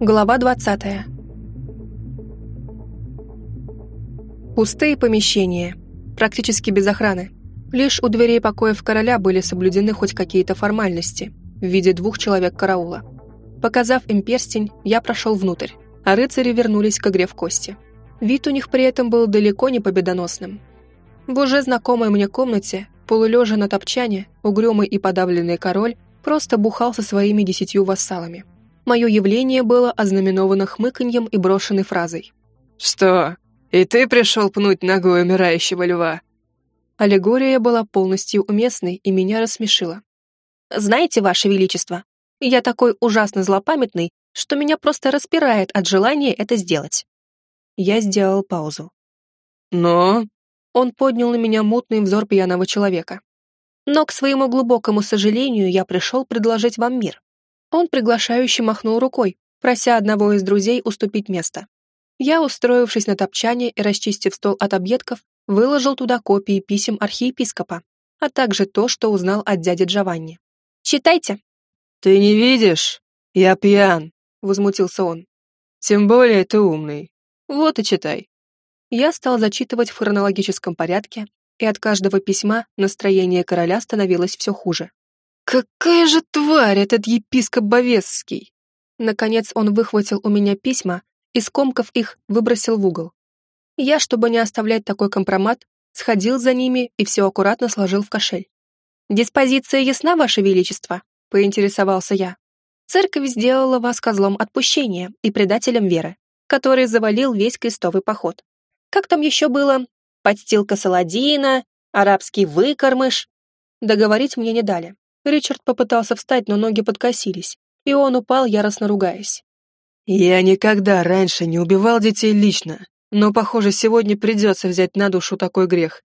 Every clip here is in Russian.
Глава 20. Пустые помещения, практически без охраны. Лишь у дверей покоев короля были соблюдены хоть какие-то формальности в виде двух человек караула. Показав им перстень, я прошел внутрь, а рыцари вернулись к игре в кости. Вид у них при этом был далеко не победоносным. В уже знакомой мне комнате, полулежа на топчане, угрюмый и подавленный король просто бухал со своими десятью вассалами. Мое явление было ознаменовано хмыканьем и брошенной фразой. «Что, и ты пришел пнуть ногой умирающего льва?» Аллегория была полностью уместной и меня рассмешила. «Знаете, Ваше Величество, я такой ужасно злопамятный, что меня просто распирает от желания это сделать». Я сделал паузу. «Но...» Он поднял на меня мутный взор пьяного человека. «Но, к своему глубокому сожалению, я пришел предложить вам мир». Он приглашающе махнул рукой, прося одного из друзей уступить место. Я, устроившись на топчане и расчистив стол от объедков, выложил туда копии писем архиепископа, а также то, что узнал от дяди Джованни. «Читайте». «Ты не видишь? Я пьян», — возмутился он. «Тем более ты умный. Вот и читай». Я стал зачитывать в хронологическом порядке, и от каждого письма настроение короля становилось все хуже. «Какая же тварь этот епископ Бовесский!» Наконец он выхватил у меня письма и, скомкав их, выбросил в угол. Я, чтобы не оставлять такой компромат, сходил за ними и все аккуратно сложил в кошель. «Диспозиция ясна, Ваше Величество?» — поинтересовался я. «Церковь сделала вас козлом отпущения и предателем веры, который завалил весь крестовый поход. Как там еще было? Подстилка Саладина, арабский выкормыш. Договорить мне не дали. Ричард попытался встать, но ноги подкосились, и он упал, яростно ругаясь. «Я никогда раньше не убивал детей лично, но, похоже, сегодня придется взять на душу такой грех.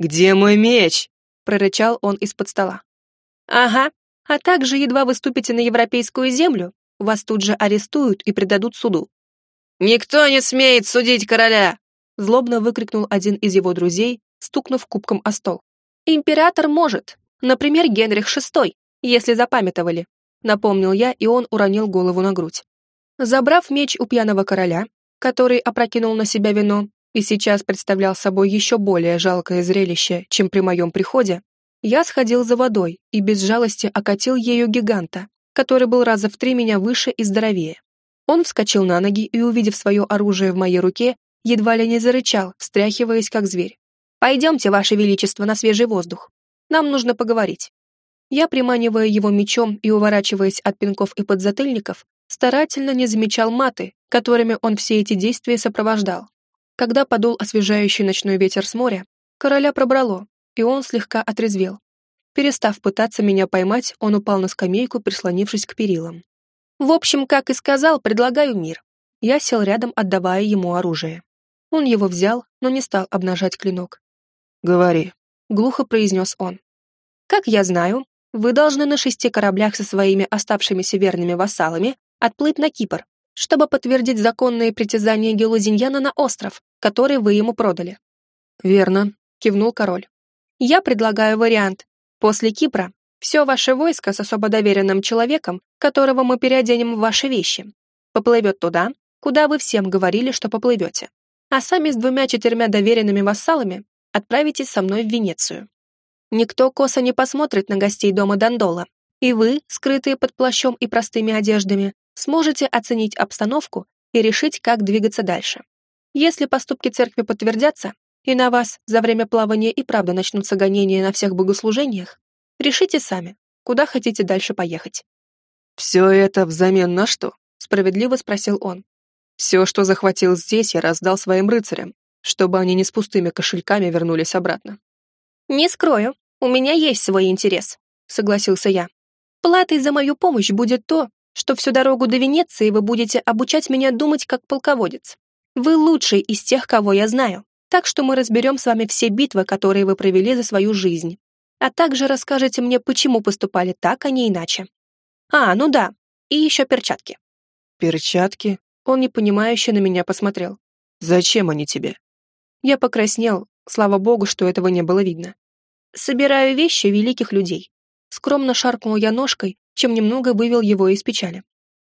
Где мой меч?» — прорычал он из-под стола. «Ага, а также едва выступите на европейскую землю, вас тут же арестуют и предадут суду. «Никто не смеет судить короля!» Злобно выкрикнул один из его друзей, стукнув кубком о стол. «Император может, например, Генрих VI, если запамятовали», напомнил я, и он уронил голову на грудь. Забрав меч у пьяного короля, который опрокинул на себя вино и сейчас представлял собой еще более жалкое зрелище, чем при моем приходе, я сходил за водой и без жалости окатил ею гиганта, который был раза в три меня выше и здоровее. Он вскочил на ноги и, увидев свое оружие в моей руке, едва ли не зарычал, встряхиваясь как зверь. «Пойдемте, Ваше Величество, на свежий воздух. Нам нужно поговорить». Я, приманивая его мечом и уворачиваясь от пинков и подзатыльников, старательно не замечал маты, которыми он все эти действия сопровождал. Когда подул освежающий ночной ветер с моря, короля пробрало, и он слегка отрезвел. Перестав пытаться меня поймать, он упал на скамейку, прислонившись к перилам. В общем, как и сказал, предлагаю мир. Я сел рядом, отдавая ему оружие. Он его взял, но не стал обнажать клинок. «Говори», — глухо произнес он. «Как я знаю, вы должны на шести кораблях со своими оставшимися верными вассалами отплыть на Кипр, чтобы подтвердить законные притязания Гелузиньяна на остров, который вы ему продали». «Верно», — кивнул король. «Я предлагаю вариант. После Кипра все ваше войско с особо доверенным человеком, которого мы переоденем в ваши вещи, поплывет туда, куда вы всем говорили, что поплывете. А сами с двумя-четырьмя доверенными вассалами отправитесь со мной в Венецию. Никто косо не посмотрит на гостей дома Дандола, и вы, скрытые под плащом и простыми одеждами, сможете оценить обстановку и решить, как двигаться дальше. Если поступки церкви подтвердятся, и на вас за время плавания и правда начнутся гонения на всех богослужениях, Решите сами, куда хотите дальше поехать». «Все это взамен на что?» — справедливо спросил он. «Все, что захватил здесь, я раздал своим рыцарям, чтобы они не с пустыми кошельками вернулись обратно». «Не скрою, у меня есть свой интерес», — согласился я. «Платой за мою помощь будет то, что всю дорогу до Венеции вы будете обучать меня думать как полководец. Вы лучший из тех, кого я знаю, так что мы разберем с вами все битвы, которые вы провели за свою жизнь, а также расскажете мне, почему поступали так, а не иначе. А, ну да, и еще перчатки». «Перчатки?» Он непонимающе на меня посмотрел. «Зачем они тебе?» Я покраснел, слава богу, что этого не было видно. «Собираю вещи великих людей». Скромно шаркнул я ножкой, чем немного вывел его из печали.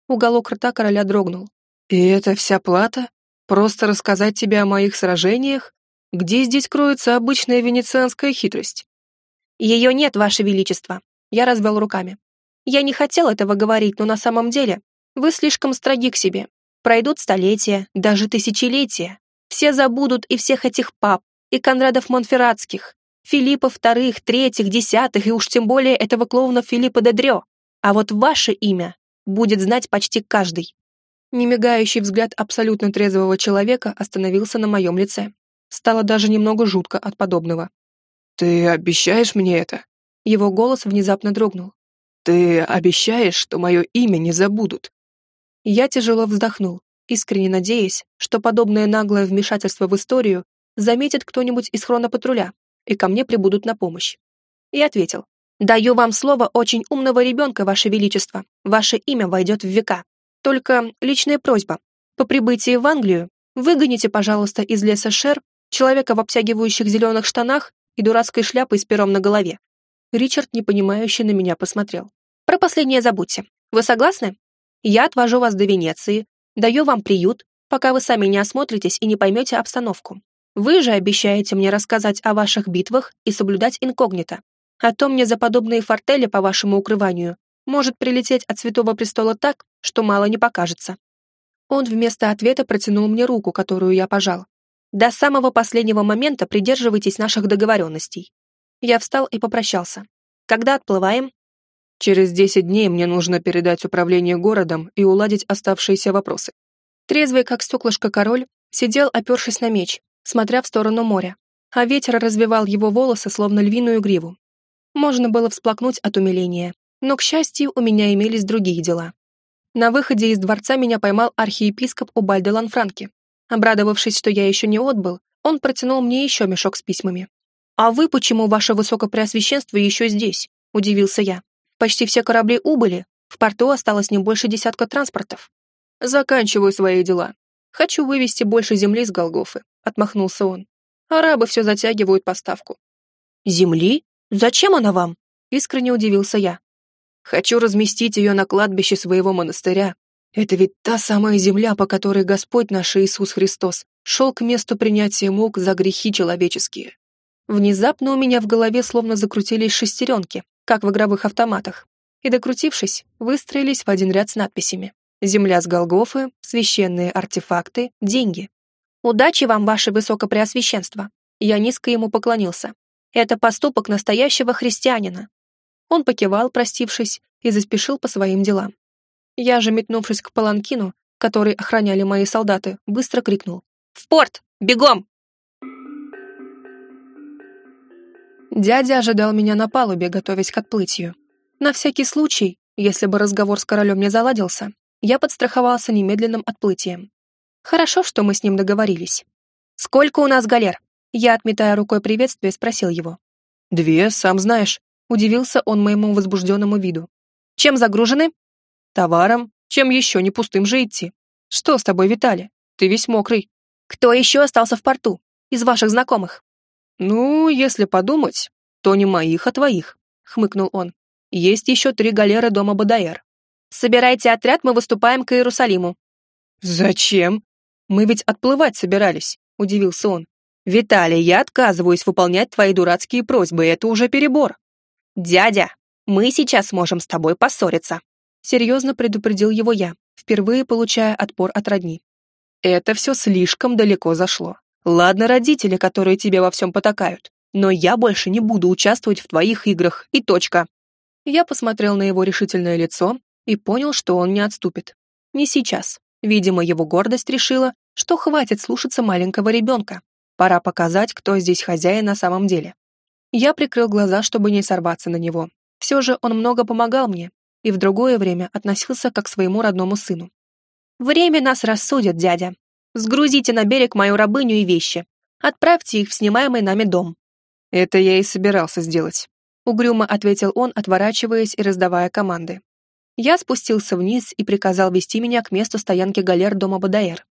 Уголок рта короля дрогнул. «И это вся плата? Просто рассказать тебе о моих сражениях? Где здесь кроется обычная венецианская хитрость?» «Ее нет, ваше величество», — я развел руками. «Я не хотел этого говорить, но на самом деле вы слишком строги к себе. Пройдут столетия, даже тысячелетия. Все забудут и всех этих пап, и Конрадов Монферратских, Филиппа вторых, третьих, десятых, и уж тем более этого клоуна Филиппа де Дрё. А вот ваше имя будет знать почти каждый. Немигающий взгляд абсолютно трезвого человека остановился на моем лице. Стало даже немного жутко от подобного. «Ты обещаешь мне это?» Его голос внезапно дрогнул. «Ты обещаешь, что мое имя не забудут?» Я тяжело вздохнул, искренне надеясь, что подобное наглое вмешательство в историю заметит кто-нибудь из хронопатруля, и ко мне прибудут на помощь. И ответил. «Даю вам слово очень умного ребенка, Ваше Величество. Ваше имя войдет в века. Только личная просьба. По прибытии в Англию выгоните, пожалуйста, из леса Шер человека в обтягивающих зеленых штанах и дурацкой шляпой с пером на голове. Ричард, непонимающе, на меня посмотрел. Про последнее забудьте. Вы согласны? Я отвожу вас до Венеции, даю вам приют, пока вы сами не осмотритесь и не поймете обстановку. Вы же обещаете мне рассказать о ваших битвах и соблюдать инкогнито. А то мне за подобные фортели по вашему укрыванию может прилететь от Святого Престола так, что мало не покажется. Он вместо ответа протянул мне руку, которую я пожал. До самого последнего момента придерживайтесь наших договоренностей. Я встал и попрощался. Когда отплываем? Через десять дней мне нужно передать управление городом и уладить оставшиеся вопросы. Трезвый, как стеклышко король, сидел, опершись на меч, смотря в сторону моря, а ветер развивал его волосы, словно львиную гриву. Можно было всплакнуть от умиления, но, к счастью, у меня имелись другие дела. На выходе из дворца меня поймал архиепископ Убальде Ланфранки. Обрадовавшись, что я еще не отбыл, он протянул мне еще мешок с письмами. «А вы почему, ваше высокопреосвященство, еще здесь?» – удивился я. «Почти все корабли убыли, в порту осталось не больше десятка транспортов». «Заканчиваю свои дела. Хочу вывести больше земли с Голгофы», — отмахнулся он. «Арабы все затягивают поставку». «Земли? Зачем она вам?» — искренне удивился я. «Хочу разместить ее на кладбище своего монастыря. Это ведь та самая земля, по которой Господь наш Иисус Христос шел к месту принятия мук за грехи человеческие». Внезапно у меня в голове словно закрутились шестеренки, как в игровых автоматах, и, докрутившись, выстроились в один ряд с надписями. Земля с Голгофы, священные артефакты, деньги. Удачи вам, ваше высокопреосвященство. Я низко ему поклонился. Это поступок настоящего христианина. Он покивал, простившись, и заспешил по своим делам. Я же, метнувшись к паланкину, который охраняли мои солдаты, быстро крикнул. «В порт! Бегом!» Дядя ожидал меня на палубе, готовясь к отплытию. На всякий случай, если бы разговор с королем не заладился, я подстраховался немедленным отплытием. Хорошо, что мы с ним договорились. «Сколько у нас галер?» Я, отметая рукой приветствие, спросил его. «Две, сам знаешь», — удивился он моему возбужденному виду. «Чем загружены?» «Товаром. Чем еще, не пустым же идти. Что с тобой, Виталий? Ты весь мокрый». «Кто еще остался в порту? Из ваших знакомых?» «Ну, если подумать, то не моих, а твоих», — хмыкнул он. «Есть еще три галеры дома Бадаэр. Собирайте отряд, мы выступаем к Иерусалиму». «Зачем? Мы ведь отплывать собирались», — удивился он. «Виталий, я отказываюсь выполнять твои дурацкие просьбы, это уже перебор». «Дядя, мы сейчас можем с тобой поссориться», — серьезно предупредил его я, впервые получая отпор от родни. «Это все слишком далеко зашло. Ладно, родители, которые тебе во всем потакают, но я больше не буду участвовать в твоих играх, и точка». Я посмотрел на его решительное лицо, и понял, что он не отступит. Не сейчас. Видимо, его гордость решила, что хватит слушаться маленького ребенка. Пора показать, кто здесь хозяин на самом деле. Я прикрыл глаза, чтобы не сорваться на него. Все же он много помогал мне и в другое время относился как к своему родному сыну. «Время нас рассудит, дядя. Сгрузите на берег мою рабыню и вещи. Отправьте их в снимаемый нами дом». «Это я и собирался сделать», — угрюмо ответил он, отворачиваясь и раздавая команды. Я спустился вниз и приказал вести меня к месту стоянки галер дома Бадаэр.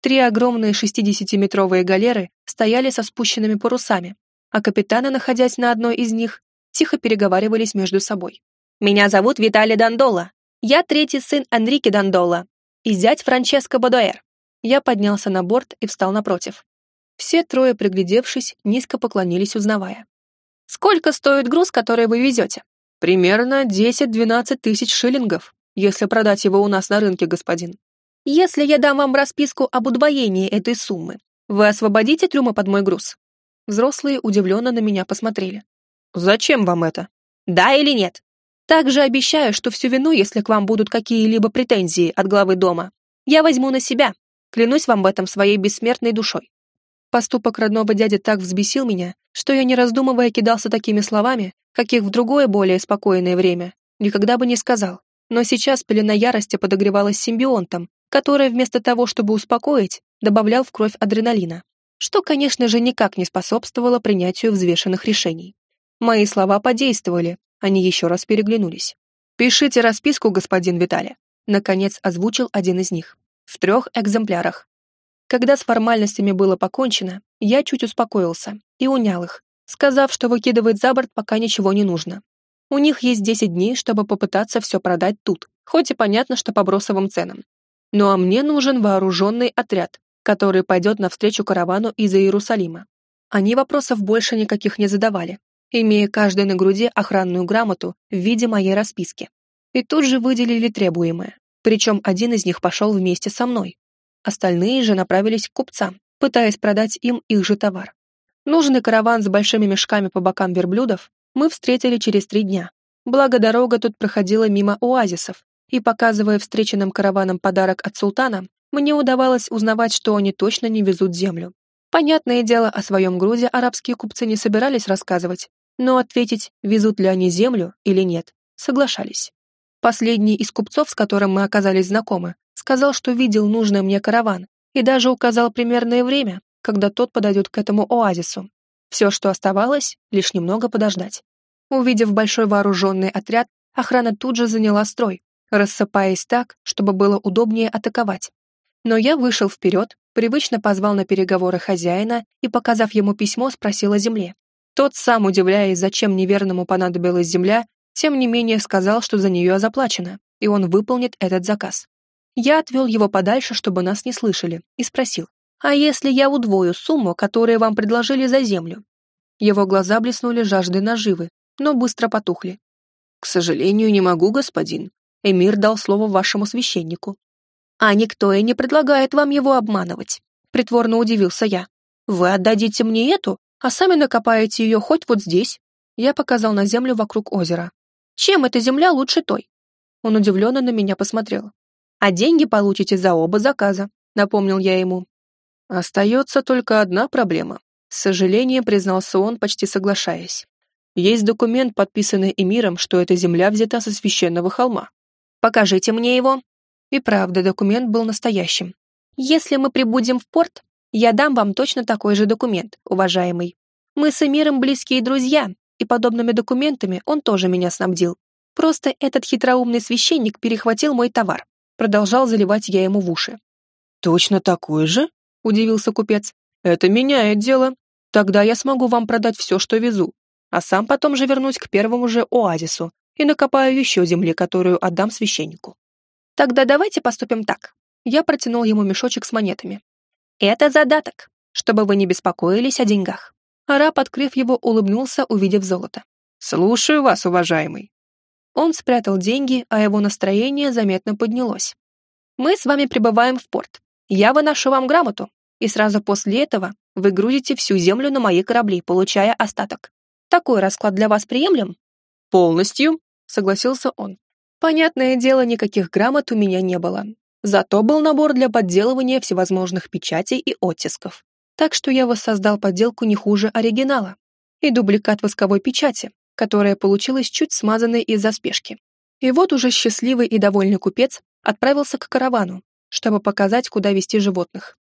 Три огромные 60-метровые галеры стояли со спущенными парусами, а капитаны, находясь на одной из них, тихо переговаривались между собой. «Меня зовут Виталий Дандола. Я третий сын Энрике Дандола и зять Франческо Бодуэр. Я поднялся на борт и встал напротив. Все трое, приглядевшись, низко поклонились, узнавая. «Сколько стоит груз, который вы везете?» «Примерно 10-12 тысяч шиллингов, если продать его у нас на рынке, господин». «Если я дам вам расписку об удвоении этой суммы, вы освободите трюмы под мой груз?» Взрослые удивленно на меня посмотрели. «Зачем вам это?» «Да или нет?» «Также обещаю, что всю вину, если к вам будут какие-либо претензии от главы дома, я возьму на себя. Клянусь вам в этом своей бессмертной душой». Поступок родного дяди так взбесил меня, что я, не раздумывая, кидался такими словами, каких в другое более спокойное время никогда бы не сказал. Но сейчас пелена ярости подогревалась симбионтом, который вместо того, чтобы успокоить, добавлял в кровь адреналина, что, конечно же, никак не способствовало принятию взвешенных решений. Мои слова подействовали, они еще раз переглянулись. «Пишите расписку, господин Виталий», наконец озвучил один из них. В трех экземплярах. Когда с формальностями было покончено, я чуть успокоился и унял их, сказав, что выкидывать за борт пока ничего не нужно. У них есть 10 дней, чтобы попытаться все продать тут, хоть и понятно, что по бросовым ценам. Ну а мне нужен вооруженный отряд, который пойдет навстречу каравану из Иерусалима. Они вопросов больше никаких не задавали, имея каждый на груди охранную грамоту в виде моей расписки. И тут же выделили требуемое, причем один из них пошел вместе со мной. Остальные же направились к купцам, пытаясь продать им их же товар. Нужный караван с большими мешками по бокам верблюдов мы встретили через три дня. Благо дорога тут проходила мимо оазисов, и, показывая встреченным караванам подарок от султана, мне удавалось узнавать, что они точно не везут землю. Понятное дело, о своем грузе арабские купцы не собирались рассказывать, но ответить, везут ли они землю или нет, соглашались. Последний из купцов, с которым мы оказались знакомы, сказал, что видел нужный мне караван и даже указал примерное время, когда тот подойдет к этому оазису. Все, что оставалось, лишь немного подождать. Увидев большой вооруженный отряд, охрана тут же заняла строй, рассыпаясь так, чтобы было удобнее атаковать. Но я вышел вперед, привычно позвал на переговоры хозяина и, показав ему письмо, спросил о земле. Тот, сам удивляясь, зачем неверному понадобилась земля, тем не менее сказал, что за нее заплачено, и он выполнит этот заказ. Я отвел его подальше, чтобы нас не слышали, и спросил, «А если я удвою сумму, которую вам предложили за землю?» Его глаза блеснули жаждой наживы, но быстро потухли. «К сожалению, не могу, господин. Эмир дал слово вашему священнику. А никто и не предлагает вам его обманывать. Притворно удивился я. Вы отдадите мне эту, а сами накопаете ее хоть вот здесь. Я показал на землю вокруг озера. Чем эта земля лучше той? Он удивленно на меня посмотрел. А деньги получите за оба заказа, напомнил я ему. Остается только одна проблема. С сожалением признался он, почти соглашаясь. Есть документ, подписанный эмиром, что эта земля взята со священного холма. Покажите мне его, и правда, документ был настоящим. Если мы прибудем в порт, я дам вам точно такой же документ, уважаемый. Мы с Эмиром близкие друзья, и подобными документами он тоже меня снабдил. Просто этот хитроумный священник перехватил мой товар. Продолжал заливать я ему в уши. «Точно такой же?» – удивился купец. «Это меняет дело. Тогда я смогу вам продать все, что везу, а сам потом же вернусь к первому же оазису и накопаю еще земли, которую отдам священнику. Тогда давайте поступим так. Я протянул ему мешочек с монетами. Это задаток, чтобы вы не беспокоились о деньгах. Араб, открыв его, улыбнулся, увидев золото. «Слушаю вас, уважаемый». Он спрятал деньги, а его настроение заметно поднялось. «Мы с вами прибываем в порт. Я выношу вам грамоту, и сразу после этого вы грузите всю землю на мои корабли, получая остаток. Такой расклад для вас приемлем?» «Полностью», — согласился он. Понятное дело, никаких грамот у меня не было. Зато был набор для подделывания всевозможных печатей и оттисков. Так что я воссоздал подделку не хуже оригинала. И дубликат восковой печати, которая получилась чуть смазанной из-за спешки. И вот уже счастливый и довольный купец отправился к каравану, чтобы показать, куда вести животных.